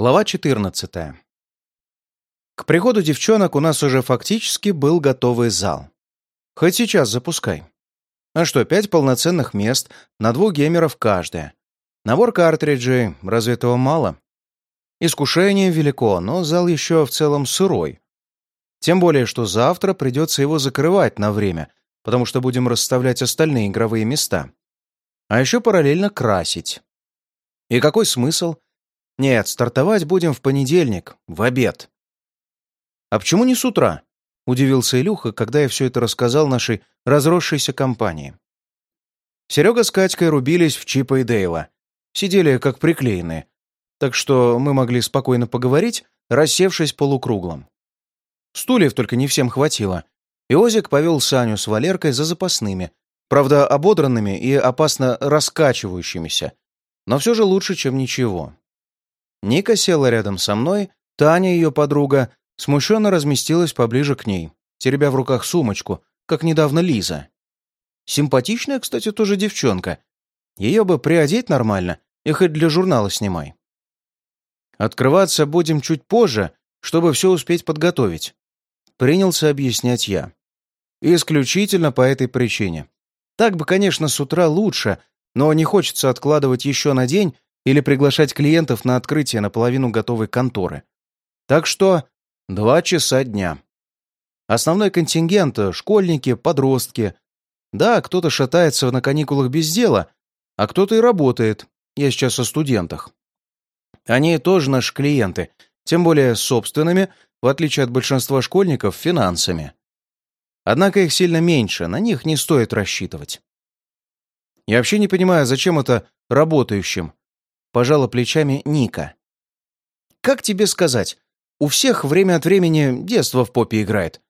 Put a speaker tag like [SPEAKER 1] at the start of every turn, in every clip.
[SPEAKER 1] Глава 14. К приходу девчонок у нас уже фактически был готовый зал. Хоть сейчас запускай. А что, пять полноценных мест на двух геймеров каждое. Набор картриджей, разве этого мало? Искушение велико, но зал еще в целом сырой. Тем более, что завтра придется его закрывать на время, потому что будем расставлять остальные игровые места. А еще параллельно красить. И какой смысл? Нет, стартовать будем в понедельник, в обед. А почему не с утра? Удивился Илюха, когда я все это рассказал нашей разросшейся компании. Серега с Катькой рубились в Чипа и Дейла. Сидели как приклеенные. Так что мы могли спокойно поговорить, рассевшись полукруглом. Стульев только не всем хватило. И Озик повел Саню с Валеркой за запасными, правда, ободранными и опасно раскачивающимися, но все же лучше, чем ничего. Ника села рядом со мной, Таня, ее подруга, смущенно разместилась поближе к ней, теребя в руках сумочку, как недавно Лиза. Симпатичная, кстати, тоже девчонка. Ее бы приодеть нормально и хоть для журнала снимай. Открываться будем чуть позже, чтобы все успеть подготовить. Принялся объяснять я. Исключительно по этой причине. Так бы, конечно, с утра лучше, но не хочется откладывать еще на день или приглашать клиентов на открытие наполовину готовой конторы. Так что два часа дня. Основной контингент — школьники, подростки. Да, кто-то шатается на каникулах без дела, а кто-то и работает. Я сейчас о студентах. Они тоже наши клиенты, тем более собственными, в отличие от большинства школьников, финансами. Однако их сильно меньше, на них не стоит рассчитывать. Я вообще не понимаю, зачем это работающим пожала плечами Ника. «Как тебе сказать? У всех время от времени детство в попе играет.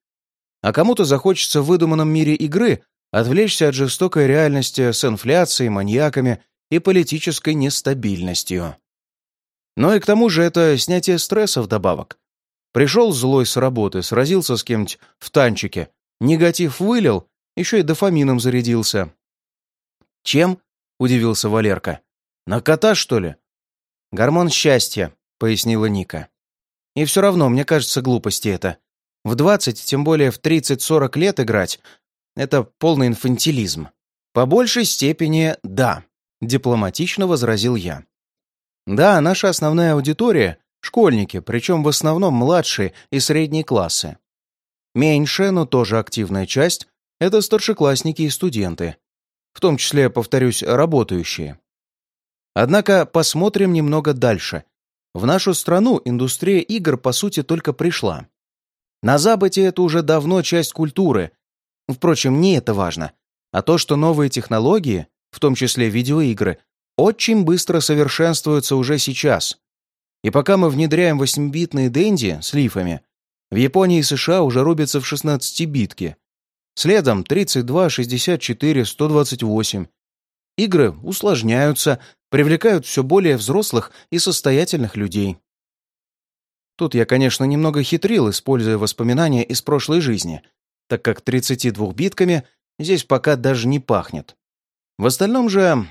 [SPEAKER 1] А кому-то захочется в выдуманном мире игры отвлечься от жестокой реальности с инфляцией, маньяками и политической нестабильностью. Но и к тому же это снятие стресса вдобавок. Пришел злой с работы, сразился с кем-нибудь в танчике, негатив вылил, еще и дофамином зарядился. «Чем?» — удивился Валерка. «На кота, что ли?» «Гормон счастья», — пояснила Ника. «И все равно, мне кажется, глупости это. В двадцать, тем более в тридцать-сорок лет играть — это полный инфантилизм. По большей степени да», — дипломатично возразил я. «Да, наша основная аудитория — школьники, причем в основном младшие и средние классы. Меньшая, но тоже активная часть — это старшеклассники и студенты. В том числе, повторюсь, работающие. Однако посмотрим немного дальше. В нашу страну индустрия игр, по сути, только пришла. На Западе это уже давно часть культуры. Впрочем, не это важно, а то, что новые технологии, в том числе видеоигры, очень быстро совершенствуются уже сейчас. И пока мы внедряем 8-битные денди с лифами, в Японии и США уже рубятся в 16-битки. Следом 32, 64, 128. Игры усложняются, привлекают все более взрослых и состоятельных людей. Тут я, конечно, немного хитрил, используя воспоминания из прошлой жизни, так как 32 битками здесь пока даже не пахнет. В остальном же...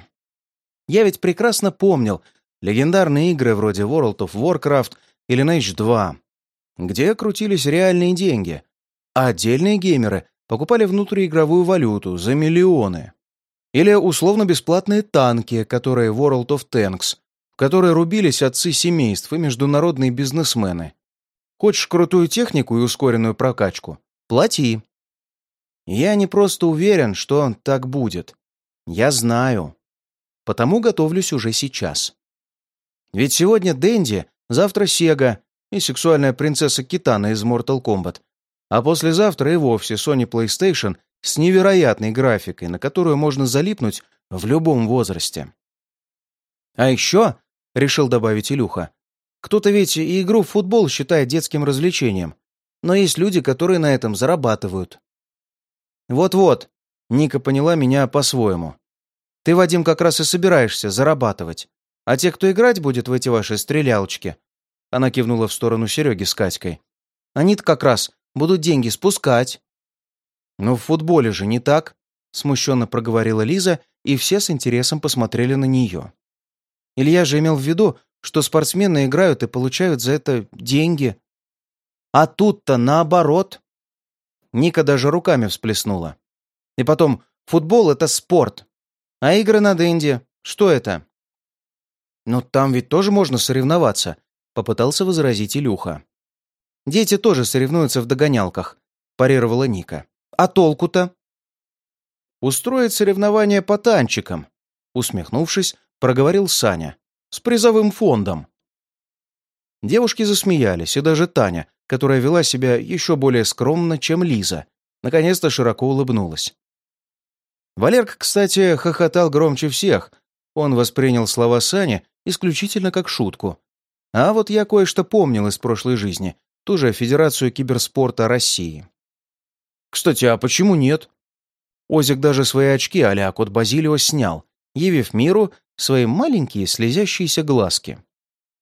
[SPEAKER 1] Я ведь прекрасно помнил легендарные игры вроде World of Warcraft или Lineage 2, где крутились реальные деньги, а отдельные геймеры покупали внутриигровую валюту за миллионы. Или условно-бесплатные танки, которые World of Tanks, в которые рубились отцы семейств и международные бизнесмены. Хочешь крутую технику и ускоренную прокачку? Плати. Я не просто уверен, что так будет. Я знаю. Потому готовлюсь уже сейчас. Ведь сегодня Дэнди, завтра Сега и сексуальная принцесса Китана из Mortal Kombat, а послезавтра и вовсе Sony PlayStation с невероятной графикой, на которую можно залипнуть в любом возрасте. А еще, решил добавить Илюха, кто-то ведь и игру в футбол считает детским развлечением, но есть люди, которые на этом зарабатывают. Вот-вот, Ника поняла меня по-своему. Ты, Вадим, как раз и собираешься зарабатывать. А те, кто играть будет в эти ваши стрелялочки, она кивнула в сторону Сереги с Катькой, они-то как раз будут деньги спускать. «Но в футболе же не так», — смущенно проговорила Лиза, и все с интересом посмотрели на нее. Илья же имел в виду, что спортсмены играют и получают за это деньги. А тут-то наоборот. Ника даже руками всплеснула. И потом, футбол — это спорт. А игры на денде — что это? «Но там ведь тоже можно соревноваться», — попытался возразить Илюха. «Дети тоже соревнуются в догонялках», — парировала Ника. «А толку-то?» «Устроить соревнования по танчикам», — усмехнувшись, проговорил Саня. «С призовым фондом». Девушки засмеялись, и даже Таня, которая вела себя еще более скромно, чем Лиза, наконец-то широко улыбнулась. Валерка, кстати, хохотал громче всех. Он воспринял слова Сани исключительно как шутку. А вот я кое-что помнил из прошлой жизни, ту же Федерацию киберспорта России. Кстати, а почему нет? Озик даже свои очки а-ля кот Базилио снял, явив миру свои маленькие слезящиеся глазки.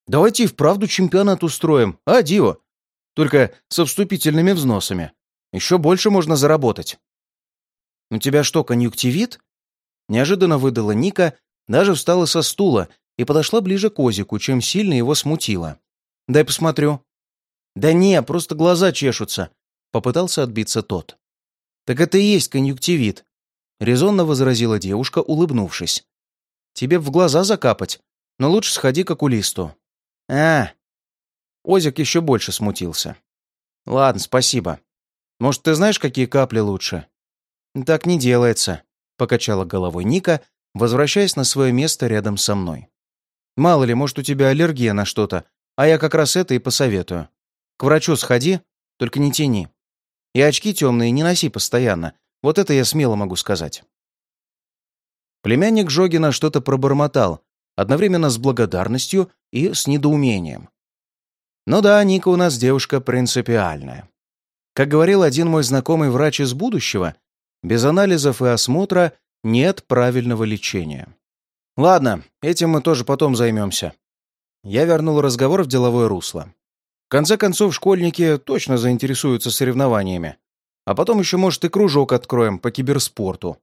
[SPEAKER 1] «Давайте и вправду чемпионат устроим, а, Дио? Только со вступительными взносами. Еще больше можно заработать». «У тебя что, конъюнктивит?» Неожиданно выдала Ника, даже встала со стула и подошла ближе к Озику, чем сильно его смутило. «Дай посмотрю». «Да не, просто глаза чешутся», — попытался отбиться тот. «Так это и есть конъюнктивит», — резонно возразила девушка, улыбнувшись. «Тебе в глаза закапать, но лучше сходи к окулисту». «А!» Озик еще больше смутился. «Ладно, спасибо. Может, ты знаешь, какие капли лучше?» «Так не делается», — покачала головой Ника, возвращаясь на свое место рядом со мной. «Мало ли, может, у тебя аллергия на что-то, а я как раз это и посоветую. К врачу сходи, только не тяни». И очки темные не носи постоянно. Вот это я смело могу сказать. Племянник Жогина что-то пробормотал, одновременно с благодарностью и с недоумением. Ну да, Ника у нас девушка принципиальная. Как говорил один мой знакомый врач из будущего, без анализов и осмотра нет правильного лечения. Ладно, этим мы тоже потом займемся. Я вернул разговор в деловое русло. В конце концов, школьники точно заинтересуются соревнованиями. А потом еще, может, и кружок откроем по киберспорту».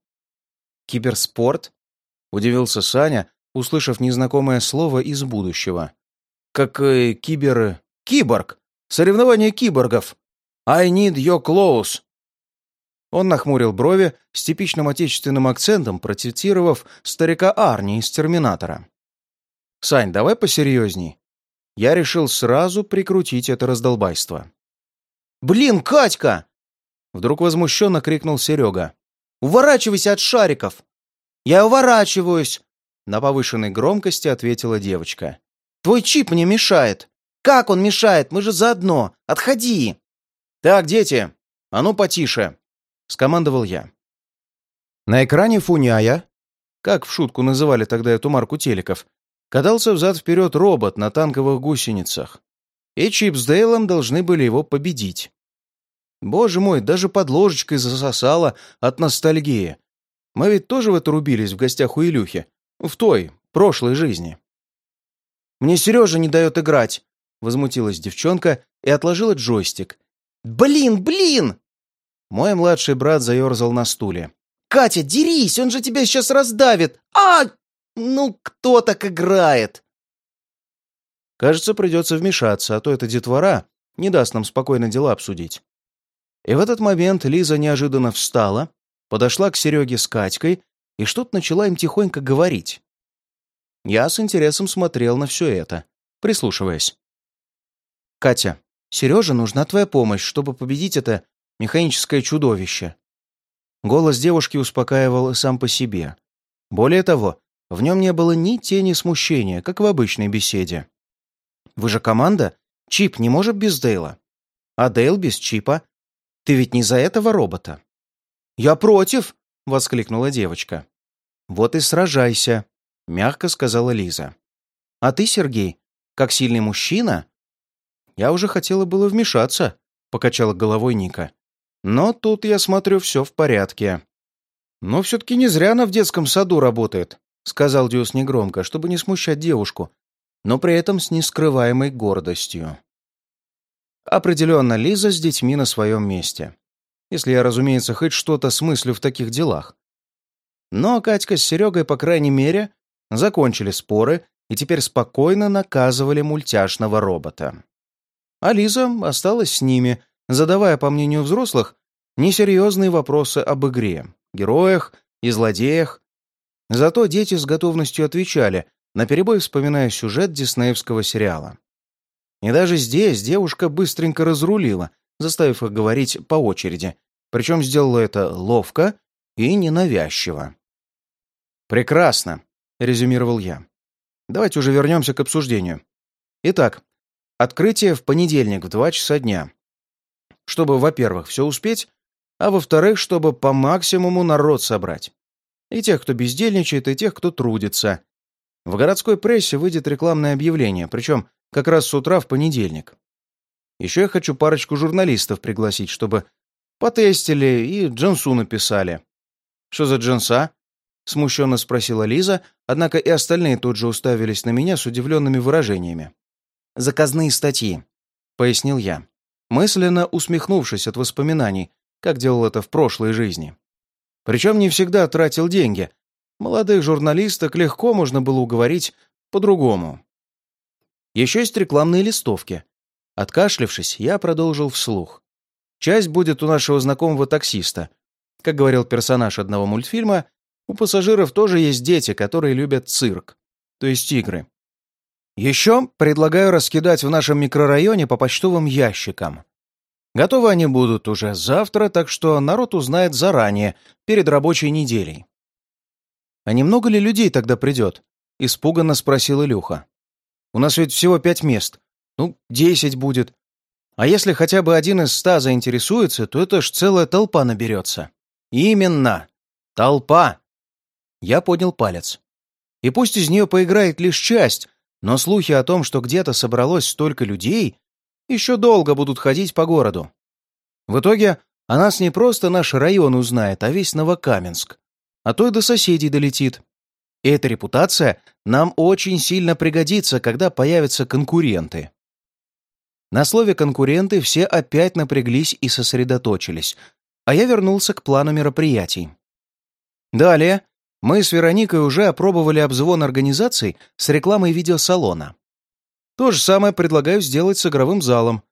[SPEAKER 1] «Киберспорт?» — удивился Саня, услышав незнакомое слово из будущего. «Как э, кибер... киборг! Соревнования киборгов! I need your clothes!» Он нахмурил брови с типичным отечественным акцентом, процитировав старика Арни из «Терминатора». «Сань, давай посерьезней я решил сразу прикрутить это раздолбайство. «Блин, Катька!» Вдруг возмущенно крикнул Серега. «Уворачивайся от шариков!» «Я уворачиваюсь!» На повышенной громкости ответила девочка. «Твой чип мне мешает!» «Как он мешает? Мы же заодно! Отходи!» «Так, дети, а ну потише!» Скомандовал я. На экране Фуняя, как в шутку называли тогда эту марку телеков, катался взад-вперед робот на танковых гусеницах. И Чип с Дейлом должны были его победить. Боже мой, даже под ложечкой засосало от ностальгии. Мы ведь тоже в это рубились в гостях у Илюхи. В той, прошлой жизни. «Мне Сережа не дает играть», — возмутилась девчонка и отложила джойстик. «Блин, блин!» Мой младший брат заерзал на стуле. «Катя, дерись, он же тебя сейчас раздавит! А, ну, кто так играет? Кажется, придется вмешаться, а то эта детвора не даст нам спокойно дела обсудить. И в этот момент Лиза неожиданно встала, подошла к Сереге с Катькой и что-то начала им тихонько говорить. Я с интересом смотрел на все это, прислушиваясь. «Катя, Сереже нужна твоя помощь, чтобы победить это механическое чудовище». Голос девушки успокаивал сам по себе. Более того, в нем не было ни тени смущения, как в обычной беседе. «Вы же команда? Чип не может без Дейла. А Дейл без Чипа. Ты ведь не за этого робота». «Я против!» — воскликнула девочка. «Вот и сражайся», — мягко сказала Лиза. «А ты, Сергей, как сильный мужчина?» «Я уже хотела было вмешаться», — покачала головой Ника. «Но тут, я смотрю, все в порядке». «Но все-таки не зря она в детском саду работает. — сказал Дюс негромко, чтобы не смущать девушку, но при этом с нескрываемой гордостью. Определенно, Лиза с детьми на своем месте. Если я, разумеется, хоть что-то смыслю в таких делах. Но Катька с Серегой, по крайней мере, закончили споры и теперь спокойно наказывали мультяшного робота. А Лиза осталась с ними, задавая, по мнению взрослых, несерьезные вопросы об игре, героях и злодеях. Зато дети с готовностью отвечали, наперебой вспоминая сюжет диснеевского сериала. И даже здесь девушка быстренько разрулила, заставив их говорить по очереди, причем сделала это ловко и ненавязчиво. «Прекрасно», — резюмировал я. «Давайте уже вернемся к обсуждению. Итак, открытие в понедельник в два часа дня. Чтобы, во-первых, все успеть, а во-вторых, чтобы по максимуму народ собрать. И тех, кто бездельничает, и тех, кто трудится. В городской прессе выйдет рекламное объявление, причем как раз с утра в понедельник. Еще я хочу парочку журналистов пригласить, чтобы потестили и Джонсу написали. «Что за Джонса?» — смущенно спросила Лиза, однако и остальные тут же уставились на меня с удивленными выражениями. «Заказные статьи», — пояснил я, мысленно усмехнувшись от воспоминаний, как делал это в прошлой жизни. Причем не всегда тратил деньги. Молодых журналисток легко можно было уговорить по-другому. Еще есть рекламные листовки. Откашлившись, я продолжил вслух. Часть будет у нашего знакомого таксиста. Как говорил персонаж одного мультфильма, у пассажиров тоже есть дети, которые любят цирк, то есть игры. Еще предлагаю раскидать в нашем микрорайоне по почтовым ящикам. Готовы они будут уже завтра, так что народ узнает заранее, перед рабочей неделей. «А немного ли людей тогда придет?» — испуганно спросил Илюха. У нас ведь всего пять мест. Ну, десять будет. А если хотя бы один из ста заинтересуется, то это ж целая толпа наберется. Именно. Толпа. Я поднял палец. И пусть из нее поиграет лишь часть, но слухи о том, что где-то собралось столько людей, еще долго будут ходить по городу. В итоге о нас не просто наш район узнает, а весь Новокаменск. А то и до соседей долетит. И эта репутация нам очень сильно пригодится, когда появятся конкуренты. На слове «конкуренты» все опять напряглись и сосредоточились, а я вернулся к плану мероприятий. Далее мы с Вероникой уже опробовали обзвон организаций с рекламой видеосалона. То же самое предлагаю сделать с игровым залом.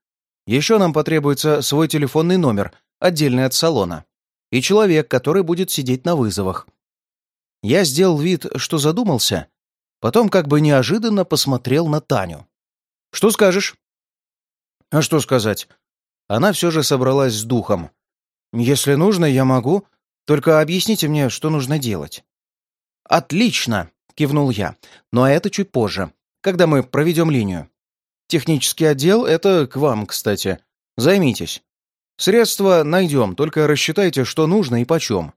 [SPEAKER 1] Еще нам потребуется свой телефонный номер, отдельный от салона, и человек, который будет сидеть на вызовах. Я сделал вид, что задумался, потом как бы неожиданно посмотрел на Таню. «Что скажешь?» «А что сказать?» Она все же собралась с духом. «Если нужно, я могу. Только объясните мне, что нужно делать». «Отлично!» — кивнул я. «Но это чуть позже, когда мы проведем линию. Технический отдел — это к вам, кстати. Займитесь. Средства найдем, только рассчитайте, что нужно и почем.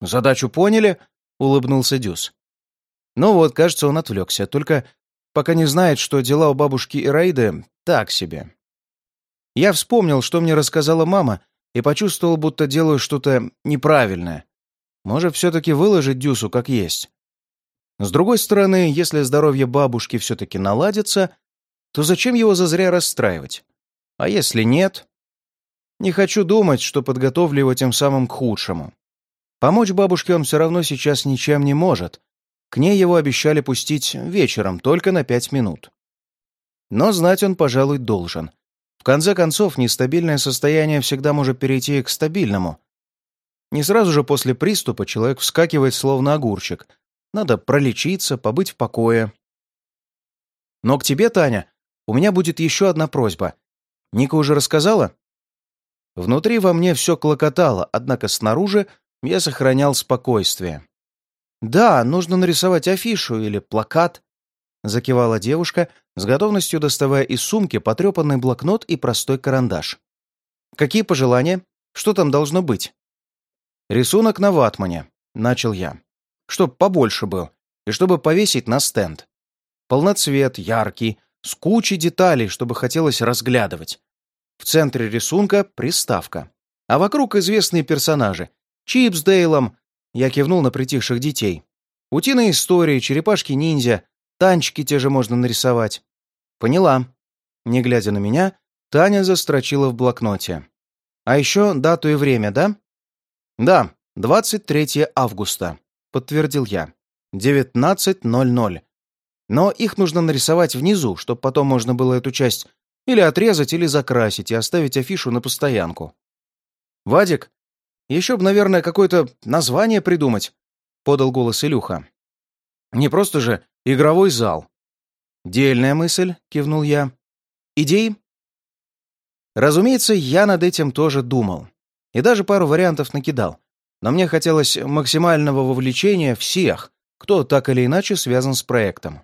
[SPEAKER 1] Задачу поняли, — улыбнулся Дюс. Ну вот, кажется, он отвлекся, только пока не знает, что дела у бабушки Ираиды так себе. Я вспомнил, что мне рассказала мама, и почувствовал, будто делаю что-то неправильное. Может, все-таки выложить Дюсу как есть. С другой стороны, если здоровье бабушки все-таки наладится, то зачем его зазря расстраивать? А если нет? Не хочу думать, что подготовлю его тем самым к худшему. Помочь бабушке он все равно сейчас ничем не может. К ней его обещали пустить вечером, только на пять минут. Но знать он, пожалуй, должен. В конце концов, нестабильное состояние всегда может перейти к стабильному. Не сразу же после приступа человек вскакивает словно огурчик. Надо пролечиться, побыть в покое. Но к тебе, Таня, у меня будет еще одна просьба. Ника уже рассказала? Внутри во мне все клокотало, однако снаружи я сохранял спокойствие. «Да, нужно нарисовать афишу или плакат», — закивала девушка, с готовностью доставая из сумки потрепанный блокнот и простой карандаш. «Какие пожелания? Что там должно быть?» «Рисунок на ватмане», — начал я. «Чтоб побольше был, и чтобы повесить на стенд. Полноцвет, яркий, с кучей деталей, чтобы хотелось разглядывать. В центре рисунка — приставка. А вокруг известные персонажи Чипсдейлом!» Я кивнул на притихших детей. «Утиные истории, черепашки-ниндзя, танчики те же можно нарисовать». «Поняла». Не глядя на меня, Таня застрочила в блокноте. «А еще дату и время, да?» «Да, 23 августа», — подтвердил я. «19.00. Но их нужно нарисовать внизу, чтобы потом можно было эту часть или отрезать, или закрасить и оставить афишу на постоянку. «Вадик, еще бы, наверное, какое-то название придумать», — подал голос Илюха. «Не просто же игровой зал». «Дельная мысль», — кивнул я. «Идеи?» Разумеется, я над этим тоже думал. И даже пару вариантов накидал. Но мне хотелось максимального вовлечения всех, кто так или иначе связан с проектом.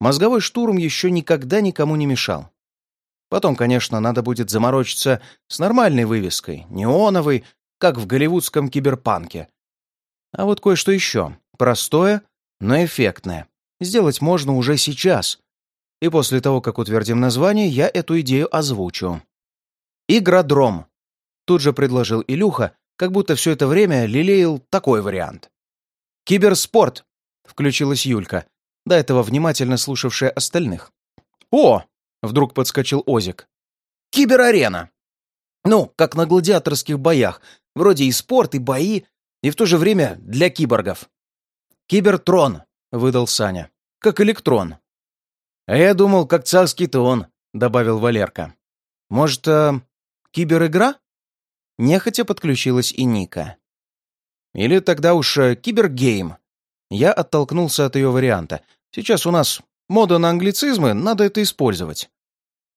[SPEAKER 1] Мозговой штурм еще никогда никому не мешал. Потом, конечно, надо будет заморочиться с нормальной вывеской, неоновой, как в голливудском киберпанке. А вот кое-что еще. Простое, но эффектное. Сделать можно уже сейчас. И после того, как утвердим название, я эту идею озвучу. «Игродром», — тут же предложил Илюха, как будто все это время лелеял такой вариант. «Киберспорт», — включилась Юлька, до этого внимательно слушавшая остальных. «О!» — вдруг подскочил Озик. «Киберарена!» Ну, как на гладиаторских боях. Вроде и спорт, и бои, и в то же время для киборгов. «Кибертрон», — выдал Саня. «Как электрон». «А я думал, как царский трон», — добавил Валерка. «Может, э, киберигра?» Нехотя подключилась и Ника. «Или тогда уж э, кибергейм», я оттолкнулся от ее варианта. Сейчас у нас мода на англицизмы, надо это использовать.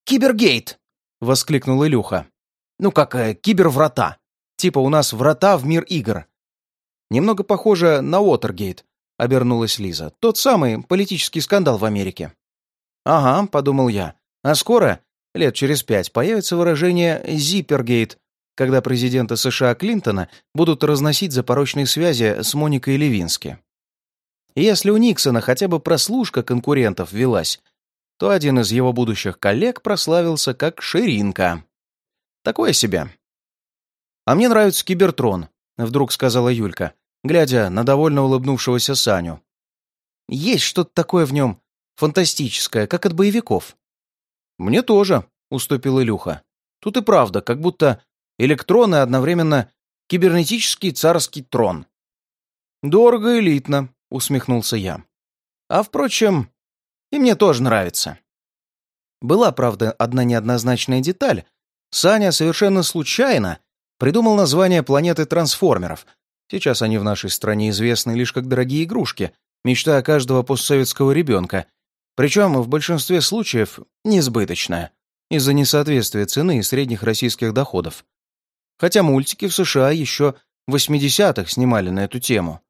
[SPEAKER 1] «Кибергейт!» — воскликнул Илюха. «Ну как, э, киберврата. Типа у нас врата в мир игр». «Немного похоже на Уотергейт», — обернулась Лиза. «Тот самый политический скандал в Америке». «Ага», — подумал я. «А скоро, лет через пять, появится выражение «зиппергейт», когда президента США Клинтона будут разносить за порочные связи с Моникой Левински. Если у Никсона хотя бы прослушка конкурентов велась, то один из его будущих коллег прославился как Ширинка. Такое себе. «А мне нравится Кибертрон», — вдруг сказала Юлька, глядя на довольно улыбнувшегося Саню. «Есть что-то такое в нем фантастическое, как от боевиков». «Мне тоже», — уступил Илюха. «Тут и правда, как будто электрон и одновременно кибернетический царский трон». «Дорого элитно», — усмехнулся я. «А, впрочем, и мне тоже нравится». Была, правда, одна неоднозначная деталь. Саня совершенно случайно придумал название планеты трансформеров. Сейчас они в нашей стране известны лишь как дорогие игрушки, мечта каждого постсоветского ребенка. Причем в большинстве случаев несбыточная, из-за несоответствия цены и средних российских доходов. Хотя мультики в США еще в 80-х снимали на эту тему.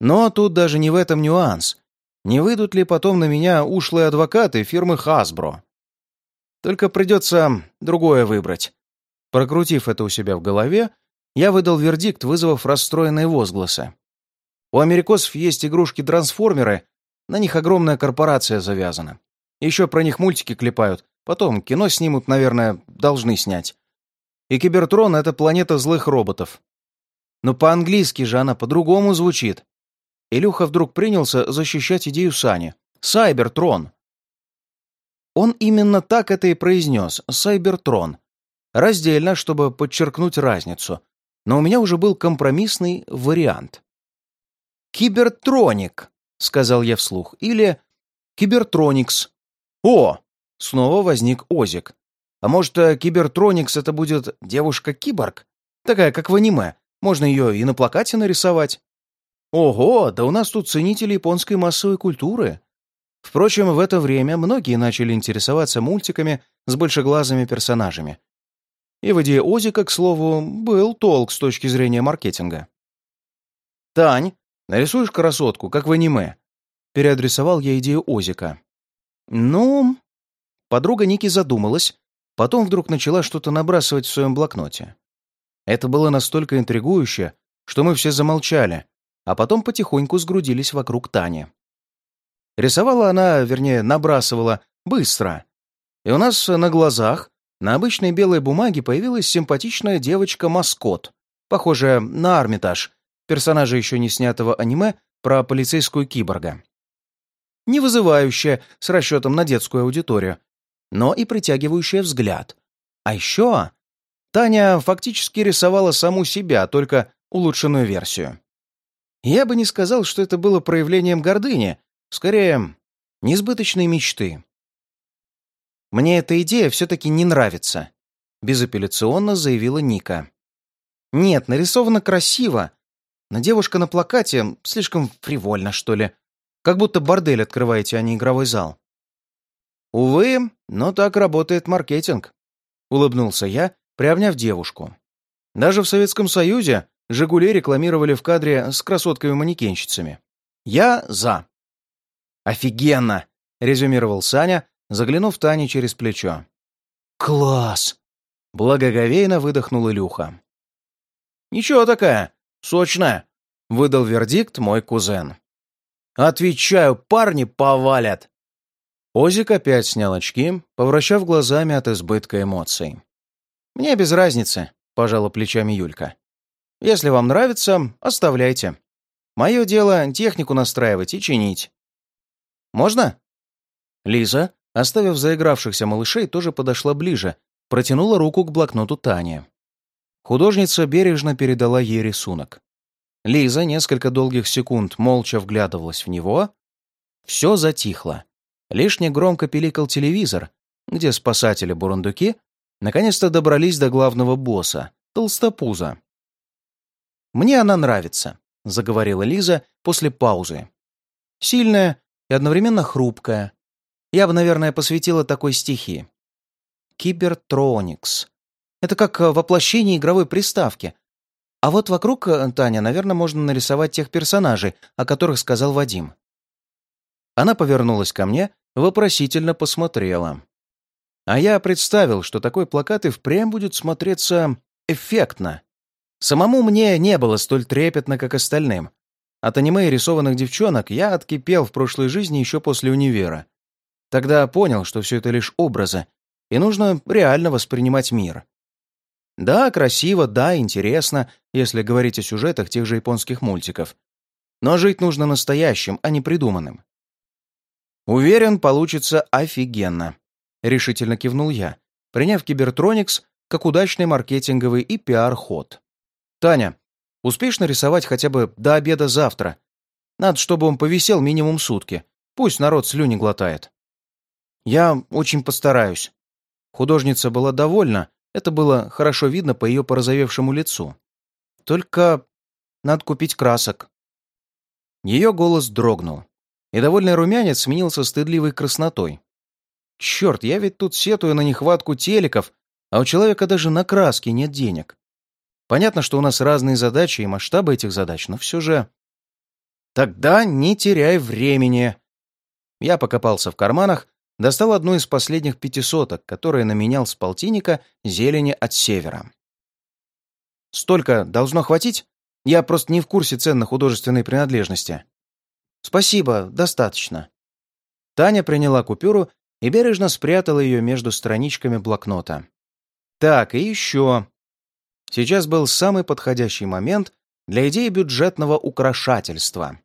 [SPEAKER 1] Но тут даже не в этом нюанс. Не выйдут ли потом на меня ушлые адвокаты фирмы Hasbro? Только придется другое выбрать. Прокрутив это у себя в голове, я выдал вердикт, вызвав расстроенные возгласы. У америкосов есть игрушки-трансформеры, на них огромная корпорация завязана. Еще про них мультики клепают, потом кино снимут, наверное, должны снять. И Кибертрон — это планета злых роботов. Но по-английски же она по-другому звучит. Илюха вдруг принялся защищать идею Сани. «Сайбертрон!» Он именно так это и произнес «Сайбертрон». Раздельно, чтобы подчеркнуть разницу. Но у меня уже был компромиссный вариант. «Кибертроник», — сказал я вслух, или «Кибертроникс». «О!» — снова возник Озик. «А может, э, Кибертроникс — это будет девушка-киборг? Такая, как в аниме. Можно ее и на плакате нарисовать». Ого, да у нас тут ценители японской массовой культуры. Впрочем, в это время многие начали интересоваться мультиками с большеглазыми персонажами. И в идее Озика, к слову, был толк с точки зрения маркетинга. «Тань, нарисуешь красотку, как в аниме?» Переадресовал я идею Озика. «Ну...» Подруга Ники задумалась, потом вдруг начала что-то набрасывать в своем блокноте. Это было настолько интригующе, что мы все замолчали, а потом потихоньку сгрудились вокруг Тани. Рисовала она, вернее, набрасывала, быстро. И у нас на глазах на обычной белой бумаге появилась симпатичная девочка-маскот, похожая на Армитаж, персонажа еще не снятого аниме про полицейскую киборга. Не вызывающая, с расчетом на детскую аудиторию, но и притягивающая взгляд. А еще Таня фактически рисовала саму себя, только улучшенную версию. Я бы не сказал, что это было проявлением гордыни. Скорее, Несбыточные мечты. «Мне эта идея все-таки не нравится», — безапелляционно заявила Ника. «Нет, нарисовано красиво, но девушка на плакате слишком фривольно, что ли. Как будто бордель открываете, а не игровой зал». «Увы, но так работает маркетинг», — улыбнулся я, приобняв девушку. «Даже в Советском Союзе «Жигули» рекламировали в кадре с красотками-манекенщицами. Я за. «Офигенно!» — резюмировал Саня, заглянув Тане через плечо. «Класс!» — благоговейно выдохнул Илюха. «Ничего такая, сочная!» — выдал вердикт мой кузен. «Отвечаю, парни повалят!» Озик опять снял очки, повращав глазами от избытка эмоций. «Мне без разницы», — пожала плечами Юлька. «Если вам нравится, оставляйте. Мое дело — технику настраивать и чинить». «Можно?» Лиза, оставив заигравшихся малышей, тоже подошла ближе, протянула руку к блокноту Тани. Художница бережно передала ей рисунок. Лиза несколько долгих секунд молча вглядывалась в него. Все затихло. Лишь негромко пиликал телевизор, где спасатели-бурундуки наконец-то добрались до главного босса, толстопуза. «Мне она нравится», — заговорила Лиза после паузы. «Сильная и одновременно хрупкая. Я бы, наверное, посвятила такой стихи. Кибертроникс. Это как воплощение игровой приставки. А вот вокруг, э, Таня, наверное, можно нарисовать тех персонажей, о которых сказал Вадим. Она повернулась ко мне вопросительно посмотрела. А я представил, что такой плакат и впрямь будет смотреться эффектно. Самому мне не было столь трепетно, как остальным. От аниме и рисованных девчонок я откипел в прошлой жизни еще после универа. Тогда понял, что все это лишь образы, и нужно реально воспринимать мир. Да, красиво, да, интересно, если говорить о сюжетах тех же японских мультиков. Но жить нужно настоящим, а не придуманным. «Уверен, получится офигенно», — решительно кивнул я, приняв Кибертроникс как удачный маркетинговый и пиар-ход. «Таня, успеешь нарисовать хотя бы до обеда завтра? Надо, чтобы он повисел минимум сутки. Пусть народ слюни глотает». «Я очень постараюсь». Художница была довольна, это было хорошо видно по ее порозовевшему лицу. «Только надо купить красок». Ее голос дрогнул и довольный румянец сменился стыдливой краснотой. «Черт, я ведь тут сетую на нехватку телеков, а у человека даже на краски нет денег. Понятно, что у нас разные задачи и масштабы этих задач, но все же... Тогда не теряй времени. Я покопался в карманах, достал одну из последних пятисоток, которая наменял с полтинника зелени от севера. Столько должно хватить? Я просто не в курсе цен на художественной принадлежности. «Спасибо, достаточно». Таня приняла купюру и бережно спрятала ее между страничками блокнота. «Так, и еще». Сейчас был самый подходящий момент для идеи бюджетного украшательства.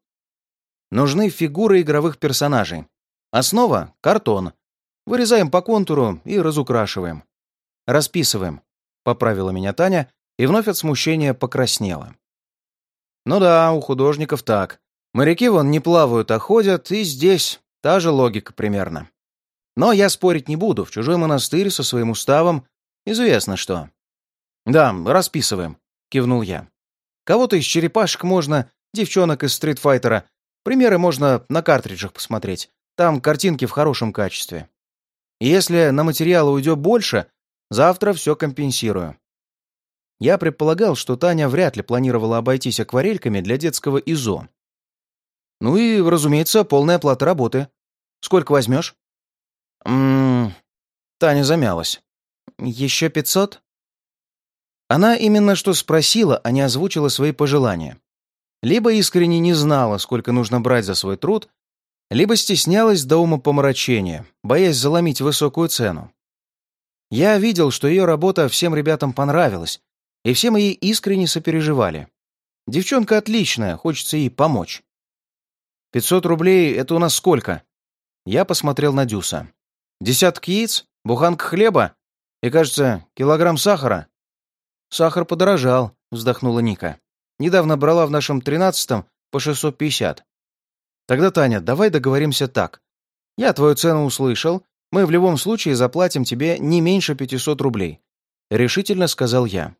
[SPEAKER 1] Нужны фигуры игровых персонажей. Основа — картон. Вырезаем по контуру и разукрашиваем. Расписываем, — поправила меня Таня и вновь от смущения покраснела. Ну да, у художников так. Моряки вон не плавают, а ходят, и здесь та же логика примерно. Но я спорить не буду, в чужой монастырь со своим уставом известно что. «Да, расписываем», — кивнул я. «Кого-то из черепашек можно, девчонок из стритфайтера. Примеры можно на картриджах посмотреть. Там картинки в хорошем качестве. Если на материалы уйдет больше, завтра все компенсирую». Я предполагал, что Таня вряд ли планировала обойтись акварельками для детского ИЗО. Ну и, разумеется, полная оплата работы. Сколько возьмешь? Ммм... Таня замялась. Еще пятьсот? Она именно что спросила, а не озвучила свои пожелания. Либо искренне не знала, сколько нужно брать за свой труд, либо стеснялась до ума помрачения, боясь заломить высокую цену. Я видел, что ее работа всем ребятам понравилась, и все мои искренне сопереживали. Девчонка отличная, хочется ей помочь. Пятьсот рублей — это у нас сколько?» Я посмотрел на Дюса. «Десяток яиц? Буханка хлеба? И, кажется, килограмм сахара?» «Сахар подорожал», — вздохнула Ника. «Недавно брала в нашем тринадцатом по шестьсот пятьдесят. Тогда, Таня, давай договоримся так. Я твою цену услышал. Мы в любом случае заплатим тебе не меньше 500 рублей», — решительно сказал я.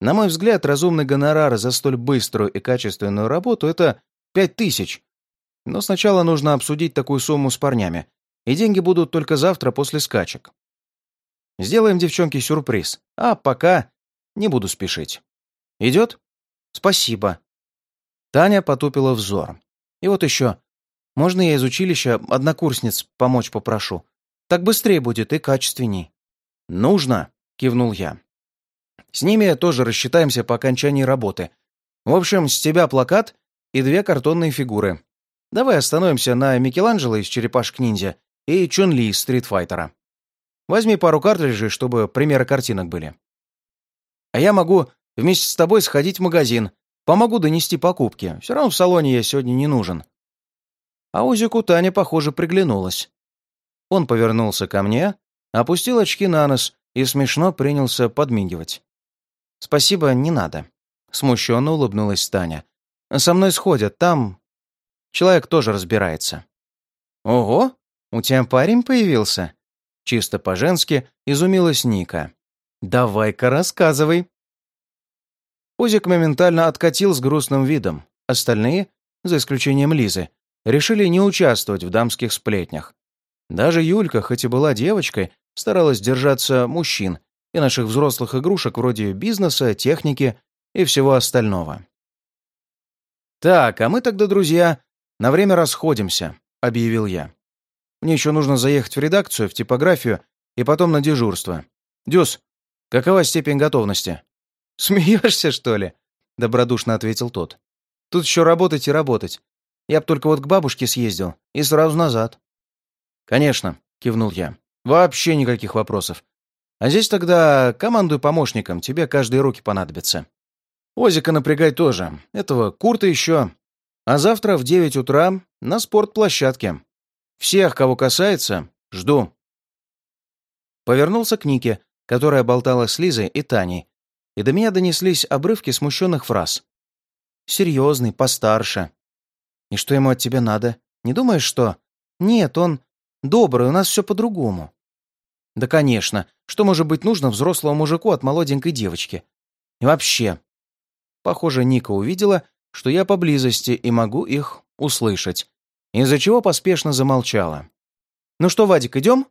[SPEAKER 1] На мой взгляд, разумный гонорар за столь быструю и качественную работу — это пять тысяч. Но сначала нужно обсудить такую сумму с парнями, и деньги будут только завтра после скачек. Сделаем девчонке сюрприз, а пока не буду спешить. Идет? Спасибо. Таня потупила взор. И вот еще. Можно я из училища однокурсниц помочь попрошу? Так быстрее будет и качественней. Нужно, кивнул я. С ними тоже рассчитаемся по окончании работы. В общем, с тебя плакат и две картонные фигуры. Давай остановимся на Микеланджело из «Черепашек-ниндзя» и Чун-Ли из «Стритфайтера». Возьми пару картриджей, чтобы примеры картинок были. А я могу вместе с тобой сходить в магазин. Помогу донести покупки. Все равно в салоне я сегодня не нужен. А Узику Таня, похоже, приглянулась. Он повернулся ко мне, опустил очки на нос и смешно принялся подмигивать. «Спасибо, не надо», — смущенно улыбнулась Таня. «Со мной сходят, там человек тоже разбирается». «Ого, у тебя парень появился?» Чисто по-женски изумилась Ника. «Давай-ка рассказывай». Узик моментально откатил с грустным видом. Остальные, за исключением Лизы, решили не участвовать в дамских сплетнях. Даже Юлька, хоть и была девочкой, старалась держаться мужчин и наших взрослых игрушек вроде бизнеса, техники и всего остального. «Так, а мы тогда, друзья, на время расходимся», — объявил я. «Мне еще нужно заехать в редакцию, в типографию и потом на дежурство. Дюс, какова степень готовности?» «Смеешься, что ли?» — добродушно ответил тот. «Тут еще работать и работать. Я б только вот к бабушке съездил и сразу назад». «Конечно», — кивнул я. «Вообще никаких вопросов. А здесь тогда командуй помощником, тебе каждые руки понадобятся. Озика напрягай тоже, этого Курта еще. А завтра в девять утра на спортплощадке. Всех, кого касается, жду». Повернулся к Нике, которая болтала с Лизой и Таней, и до меня донеслись обрывки смущенных фраз. «Серьезный, постарше». «И что ему от тебя надо? Не думаешь, что...» «Нет, он добрый, у нас все по-другому». «Да, конечно. Что может быть нужно взрослому мужику от молоденькой девочки? И вообще...» Похоже, Ника увидела, что я поблизости и могу их услышать, из-за чего поспешно замолчала. «Ну что, Вадик, идем?»